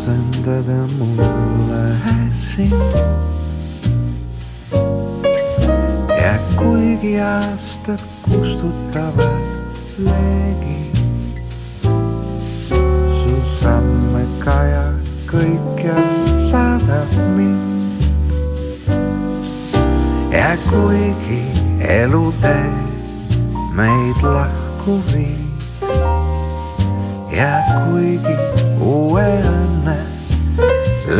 fazenda da mula Hessin Ja kuigi aastad kustutavad leegi su samme kaja kõikjal saadab mind. Ja kuigi elutee meid lahku viib. Ja kuigi uue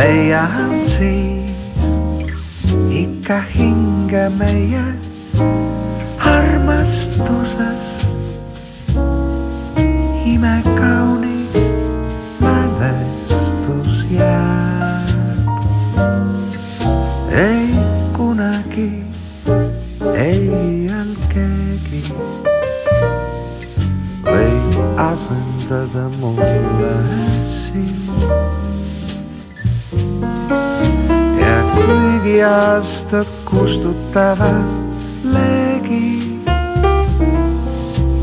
leian siis ikka hinge meie armastusest imekaunis mälestus jääb. ei kunagi ei jääl keegi või asendada mulle sind. Kuigi aastad kustutavad leegi,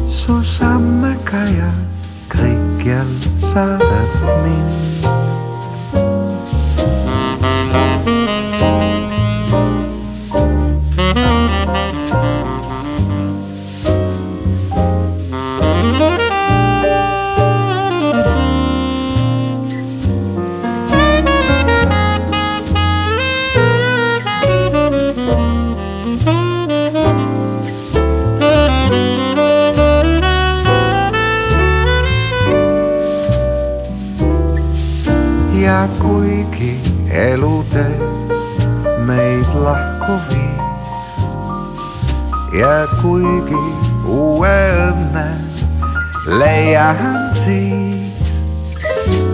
su samme kaja kõikjal saadab mind. Ja kuigi elutee meid lahku viis ja kuigi uue õnne leian siis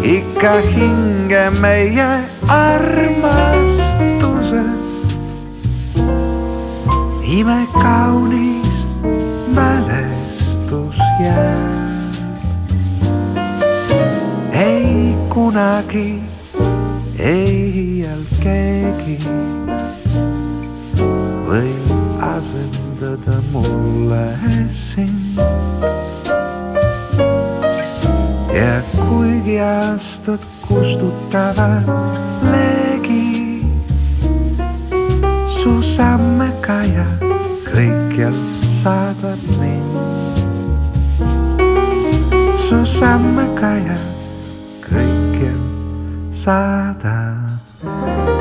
ikka hinge meie armastusest imekaunis kunagi ei jääl keegi või asendada mulle sind. ja kuigi aastad kustutavad leegi, su samme kaja kõikjal saadab mind. su samme kaja kõikjal saadab